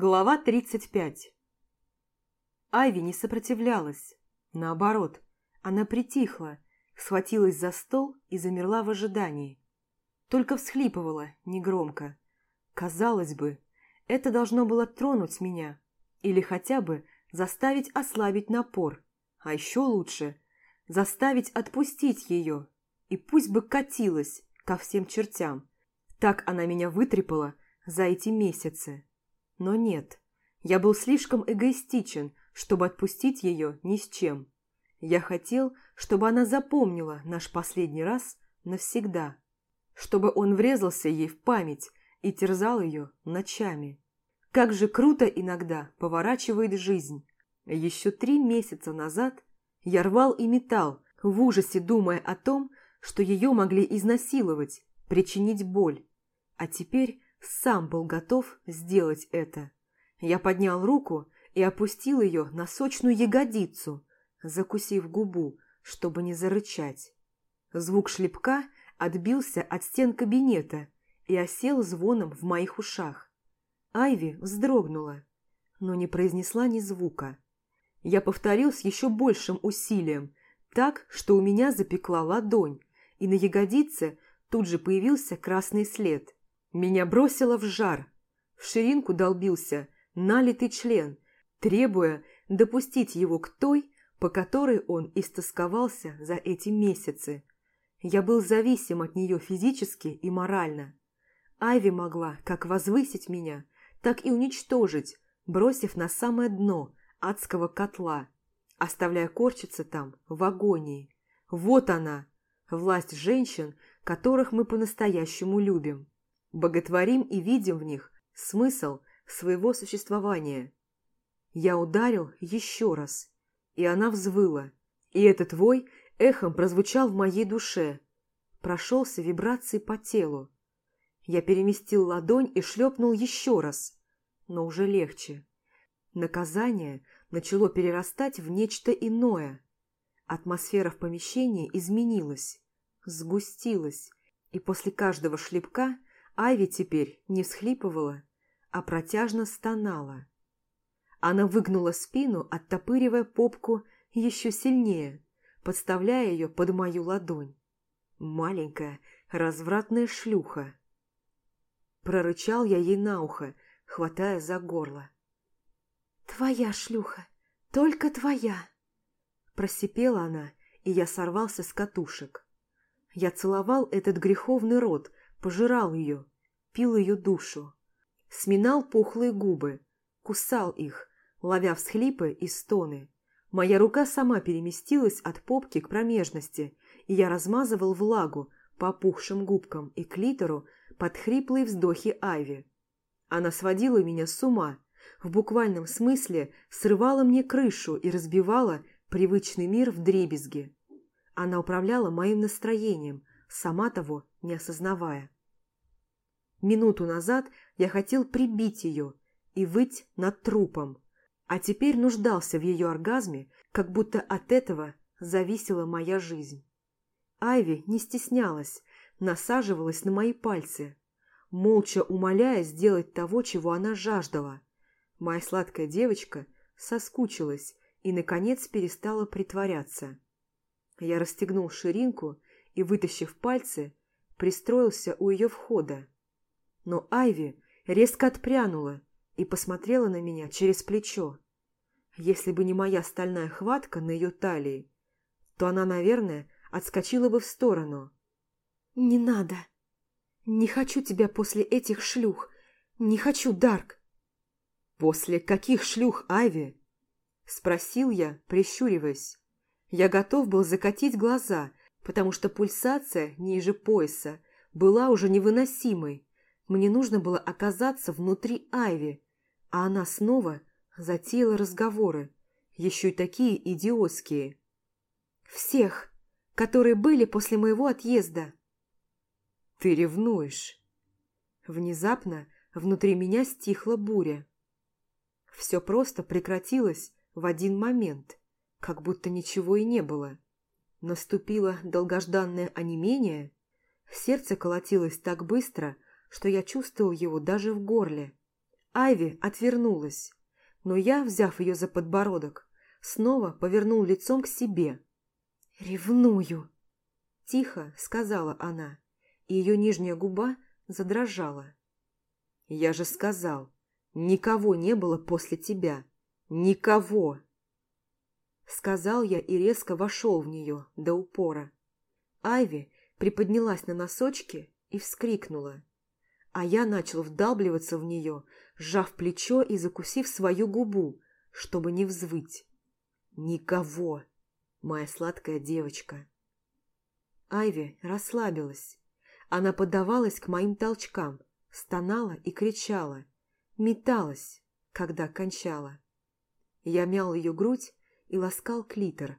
Глава 35 Айви не сопротивлялась. Наоборот, она притихла, схватилась за стол и замерла в ожидании. Только всхлипывала, негромко. Казалось бы, это должно было тронуть меня или хотя бы заставить ослабить напор, а еще лучше – заставить отпустить ее, и пусть бы катилась ко всем чертям. Так она меня вытрепала за эти месяцы. Но нет, я был слишком эгоистичен, чтобы отпустить ее ни с чем. Я хотел, чтобы она запомнила наш последний раз навсегда, чтобы он врезался ей в память и терзал ее ночами. Как же круто иногда поворачивает жизнь. Еще три месяца назад я рвал и металл, в ужасе думая о том, что ее могли изнасиловать, причинить боль. А теперь сам был готов сделать это. Я поднял руку и опустил ее на сочную ягодицу, закусив губу, чтобы не зарычать. Звук шлепка отбился от стен кабинета и осел звоном в моих ушах. Айви вздрогнула, но не произнесла ни звука. Я повторил с еще большим усилием, так, что у меня запекла ладонь, и на ягодице тут же появился красный след. Меня бросило в жар. В ширинку долбился налитый член, требуя допустить его к той, по которой он истосковался за эти месяцы. Я был зависим от нее физически и морально. Айви могла как возвысить меня, так и уничтожить, бросив на самое дно адского котла, оставляя корчиться там в агонии. Вот она, власть женщин, которых мы по-настоящему любим боготворим и видим в них смысл своего существования. Я ударил еще раз, и она взвыла, и этот вой эхом прозвучал в моей душе, прошелся вибрацией по телу. Я переместил ладонь и шлепнул еще раз, но уже легче. Наказание начало перерастать в нечто иное. Атмосфера в помещении изменилась, сгустилась, и после каждого шлепка Айви теперь не всхлипывала, а протяжно стонала. Она выгнула спину, оттопыривая попку еще сильнее, подставляя ее под мою ладонь. Маленькая, развратная шлюха. Прорычал я ей на ухо, хватая за горло. «Твоя шлюха, только твоя!» Просипела она, и я сорвался с катушек. Я целовал этот греховный рот, пожирал ее, пил ее душу, сминал пухлые губы, кусал их, ловя всхлипы и стоны. Моя рука сама переместилась от попки к промежности, и я размазывал влагу по опухшим губкам и клитору под хриплые вздохи Айви. Она сводила меня с ума, в буквальном смысле срывала мне крышу и разбивала привычный мир в дребезги. Она управляла моим настроением, сама того не осознавая. Минуту назад я хотел прибить ее и выть над трупом, а теперь нуждался в ее оргазме, как будто от этого зависела моя жизнь. Айви не стеснялась, насаживалась на мои пальцы, молча умоляя сделать того, чего она жаждала. Моя сладкая девочка соскучилась и, наконец, перестала притворяться. Я расстегнул ширинку и, вытащив пальцы, пристроился у ее входа. Но Айви резко отпрянула и посмотрела на меня через плечо. Если бы не моя стальная хватка на ее талии, то она, наверное, отскочила бы в сторону. «Не надо. Не хочу тебя после этих шлюх. Не хочу, Дарк». «После каких шлюх, Айви?» Спросил я, прищуриваясь. Я готов был закатить глаза потому что пульсация ниже пояса была уже невыносимой. Мне нужно было оказаться внутри Айви, а она снова затеяла разговоры, еще и такие идиотские. «Всех, которые были после моего отъезда». «Ты ревнуешь». Внезапно внутри меня стихла буря. Все просто прекратилось в один момент, как будто ничего и не было. Наступило долгожданное онемение. Сердце колотилось так быстро, что я чувствовал его даже в горле. Айви отвернулась, но я, взяв ее за подбородок, снова повернул лицом к себе. «Ревную!» – тихо сказала она, и ее нижняя губа задрожала. «Я же сказал, никого не было после тебя. Никого!» Сказал я и резко вошел в нее до упора. Айви приподнялась на носочки и вскрикнула. А я начал вдалбливаться в нее, сжав плечо и закусив свою губу, чтобы не взвыть. «Никого, моя сладкая девочка!» Айви расслабилась. Она поддавалась к моим толчкам, стонала и кричала, металась, когда кончала. Я мял ее грудь и ласкал клитор,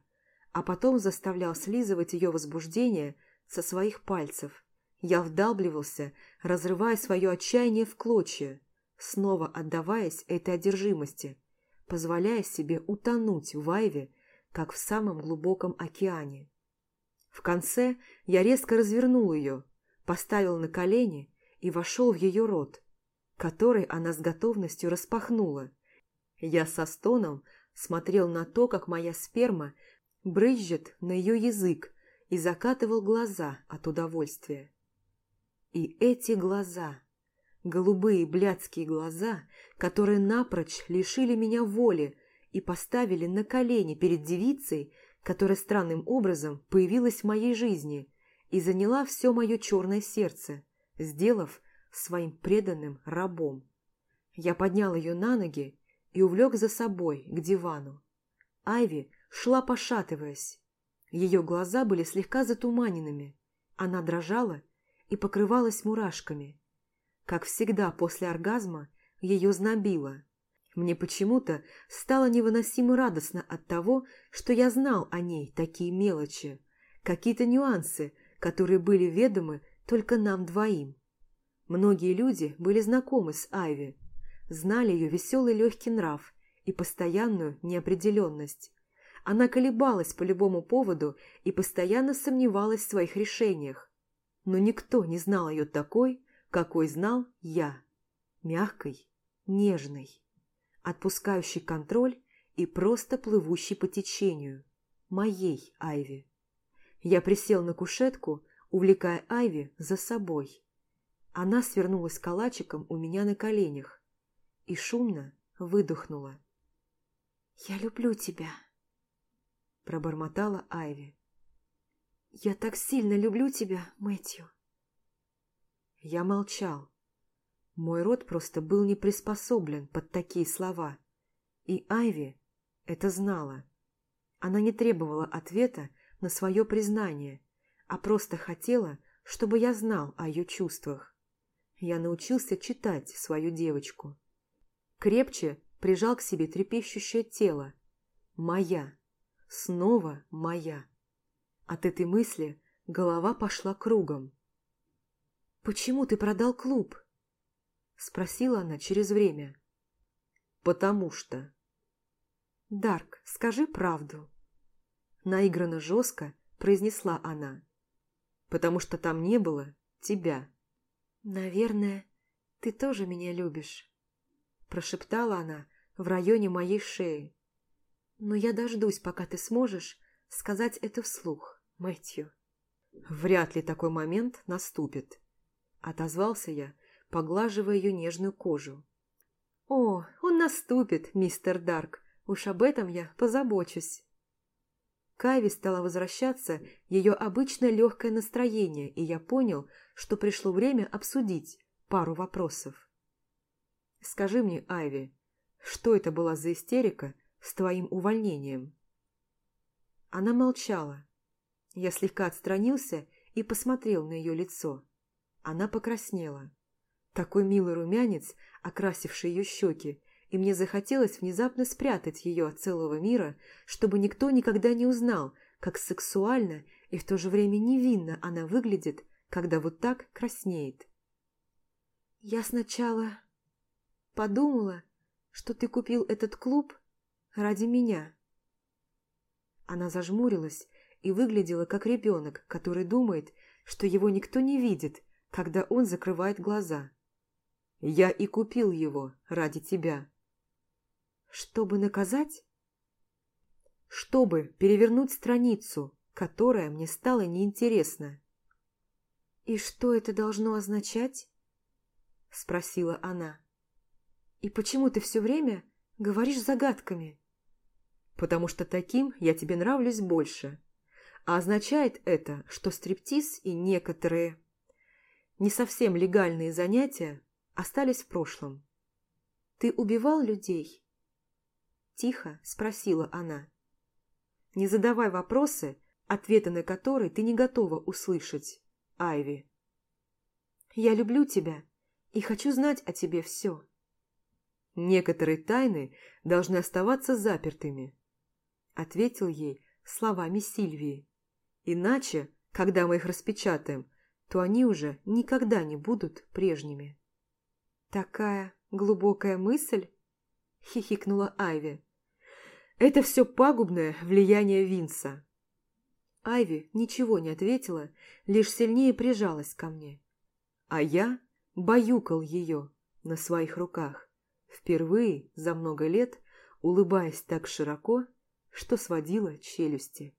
а потом заставлял слизывать ее возбуждение со своих пальцев. Я вдалбливался, разрывая свое отчаяние в клочья, снова отдаваясь этой одержимости, позволяя себе утонуть в Айве, как в самом глубоком океане. В конце я резко развернул ее, поставил на колени и вошел в ее рот, который она с готовностью распахнула. Я со стоном смотрел на то, как моя сперма брызжет на ее язык и закатывал глаза от удовольствия. И эти глаза, голубые блядские глаза, которые напрочь лишили меня воли и поставили на колени перед девицей, которая странным образом появилась в моей жизни и заняла все мое черное сердце, сделав своим преданным рабом. Я поднял ее на ноги и увлек за собой к дивану. Айви шла пошатываясь. Ее глаза были слегка затуманенными. Она дрожала и покрывалась мурашками. Как всегда после оргазма ее знобило. Мне почему-то стало невыносимо радостно от того, что я знал о ней такие мелочи, какие-то нюансы, которые были ведомы только нам двоим. Многие люди были знакомы с Айви, знали ее веселый легкий нрав и постоянную неопределенность. Она колебалась по любому поводу и постоянно сомневалась в своих решениях. Но никто не знал ее такой, какой знал я. Мягкой, нежной, отпускающей контроль и просто плывущей по течению. Моей Айви. Я присел на кушетку, увлекая Айви за собой. Она свернулась калачиком у меня на коленях и шумно выдохнула. «Я люблю тебя», – пробормотала Айви. «Я так сильно люблю тебя, Мэтью». Я молчал. Мой рот просто был не приспособлен под такие слова. И Айви это знала. Она не требовала ответа на свое признание, а просто хотела, чтобы я знал о ее чувствах. Я научился читать свою девочку. Крепче прижал к себе трепещущее тело. Моя. Снова моя. От этой мысли голова пошла кругом. «Почему ты продал клуб?» Спросила она через время. «Потому что...» «Дарк, скажи правду». Наигранно жестко произнесла она. «Потому что там не было тебя». «Наверное, ты тоже меня любишь», прошептала она в районе моей шеи. «Но я дождусь, пока ты сможешь сказать это вслух, Мэтью». «Вряд ли такой момент наступит», — отозвался я, поглаживая ее нежную кожу. «О, он наступит, мистер Дарк, уж об этом я позабочусь». Кайви стала возвращаться ее обычное легкое настроение, и я понял, что пришло время обсудить пару вопросов. «Скажи мне, Айви, что это была за истерика с твоим увольнением?» Она молчала. Я слегка отстранился и посмотрел на ее лицо. Она покраснела. Такой милый румянец, окрасивший ее щеки, и мне захотелось внезапно спрятать ее от целого мира, чтобы никто никогда не узнал, как сексуально и в то же время невинно она выглядит, когда вот так краснеет. «Я сначала подумала, что ты купил этот клуб ради меня». Она зажмурилась и выглядела как ребенок, который думает, что его никто не видит, когда он закрывает глаза. Я и купил его ради тебя. Чтобы наказать? Чтобы перевернуть страницу, которая мне стала неинтересна. «И что это должно означать?» – спросила она. «И почему ты все время говоришь загадками?» «Потому что таким я тебе нравлюсь больше. А означает это, что стриптиз и некоторые не совсем легальные занятия остались в прошлом. «Ты убивал людей?» Тихо спросила она. «Не задавай вопросы, ответы на которые ты не готова услышать, Айви. Я люблю тебя и хочу знать о тебе все». «Некоторые тайны должны оставаться запертыми», ответил ей словами Сильвии. «Иначе, когда мы их распечатаем, то они уже никогда не будут прежними». «Такая глубокая мысль?» – хихикнула Айви. «Это все пагубное влияние Винса». Айви ничего не ответила, лишь сильнее прижалась ко мне. А я баюкал ее на своих руках, впервые за много лет улыбаясь так широко, что сводила челюсти.